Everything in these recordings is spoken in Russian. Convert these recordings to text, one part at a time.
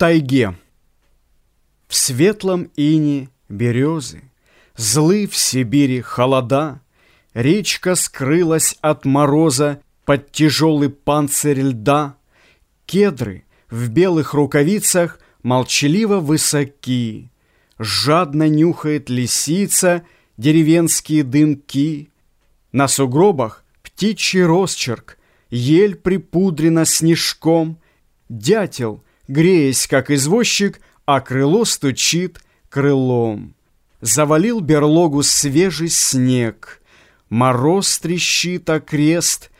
тайге В светлом ине березы. Злы в Сибири холода Речка скрылась от мороза Под тяжелый панцирь льда. Кедры в белых рукавицах Молчаливо высоки. Жадно нюхает лисица Деревенские дымки. На сугробах птичий росчерк Ель припудрена снежком. Дятел, греясь как извозчик, А крыло стучит крылом. Завалил берлогу свежий снег, Мороз трещит окрест,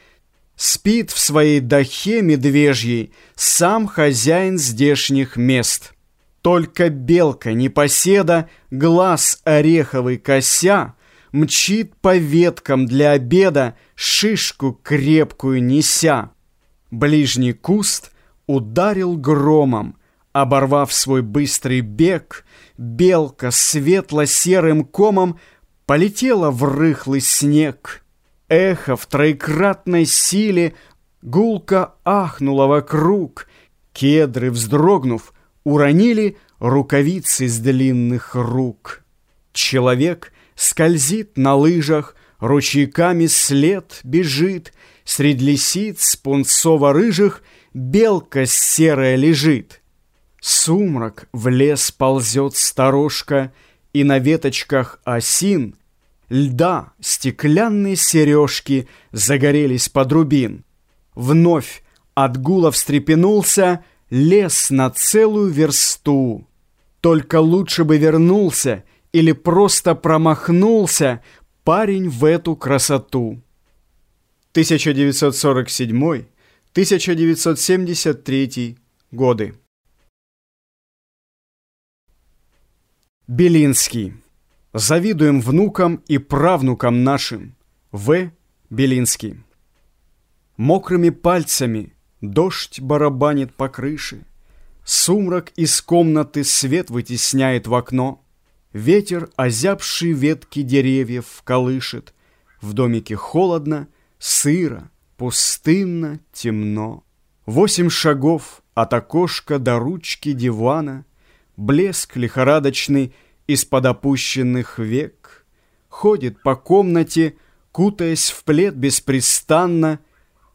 Спит в своей дахе медвежьей Сам хозяин здешних мест. Только белка непоседа, Глаз ореховый кося, Мчит по веткам для обеда, Шишку крепкую неся. Ближний куст ударил громом, Оборвав свой быстрый бег, Белка светло-серым комом Полетела в рыхлый снег. Эхо в троекратной силе Гулко ахнуло вокруг. Кедры, вздрогнув, уронили Рукавицы с длинных рук. Человек скользит на лыжах, Ручейками след бежит, Средь лисиц пунцово-рыжих Белка серая лежит. Сумрак в лес ползет сторожка, И на веточках осин Льда стеклянные сережки Загорелись под рубин. Вновь от гула встрепенулся Лес на целую версту. Только лучше бы вернулся Или просто промахнулся Парень в эту красоту. 1947-1973 годы. Белинский. Завидуем внукам и правнукам нашим. В. Белинский. Мокрыми пальцами дождь барабанит по крыше. Сумрак из комнаты свет вытесняет в окно. Ветер, озябший ветки деревьев, колышет. В домике холодно, сыро, пустынно, темно. Восемь шагов от окошка до ручки дивана — Блеск лихорадочный из-под опущенных век Ходит по комнате, кутаясь в плед беспрестанно,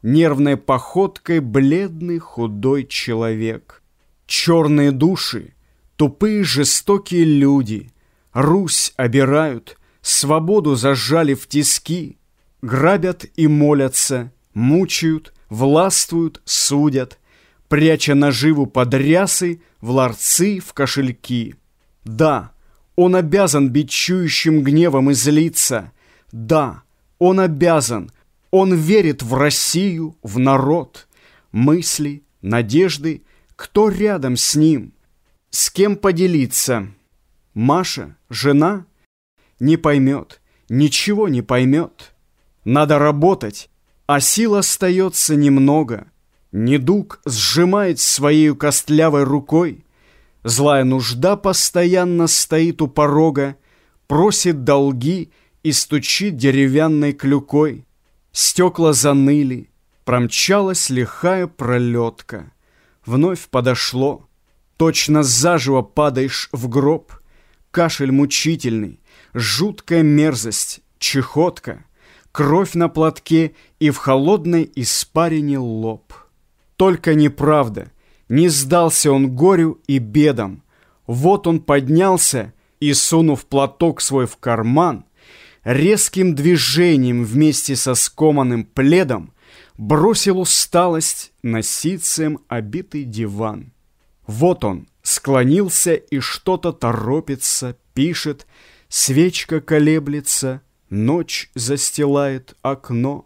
Нервной походкой бледный худой человек. Черные души, тупые жестокие люди Русь обирают, свободу зажали в тиски, Грабят и молятся, мучают, властвуют, судят — пряча наживу под рясы, в ларцы, в кошельки. Да, он обязан быть чующим гневом и злиться. Да, он обязан, он верит в Россию, в народ. Мысли, надежды, кто рядом с ним? С кем поделиться? Маша, жена? Не поймет, ничего не поймет. Надо работать, а сил остается немного — Недуг сжимает своей костлявой рукой, Злая нужда постоянно стоит у порога, Просит долги и стучит деревянной клюкой. Стекла заныли, промчалась лихая пролетка. Вновь подошло, точно заживо падаешь в гроб. Кашель мучительный, жуткая мерзость, чехотка, Кровь на платке и в холодной испарине лоб. Только неправда. Не сдался он горю и бедам. Вот он поднялся и, сунув платок свой в карман, резким движением вместе со скоманным пледом бросил усталость на ситцем обитый диван. Вот он склонился и что-то торопится, пишет, свечка колеблется, ночь застилает окно.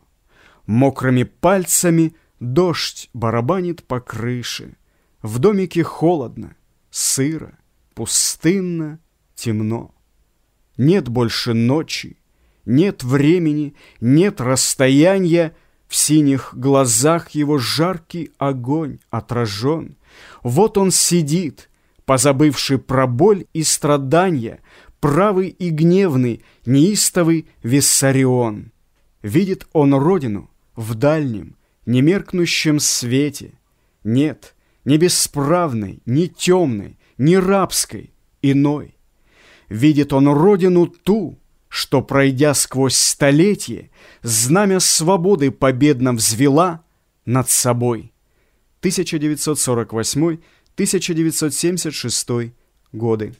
Мокрыми пальцами – Дождь барабанит по крыше, В домике холодно, сыро, пустынно, темно. Нет больше ночи, нет времени, нет расстояния, В синих глазах его жаркий огонь отражен. Вот он сидит, позабывший про боль и страдания, Правый и гневный, неистовый Виссарион. Видит он родину в дальнем, немеркнущем свете. Нет, не бесправной, не темной, не рабской, иной. Видит он родину ту, что, пройдя сквозь столетие, знамя свободы победно взвела над собой. 1948-1976 годы.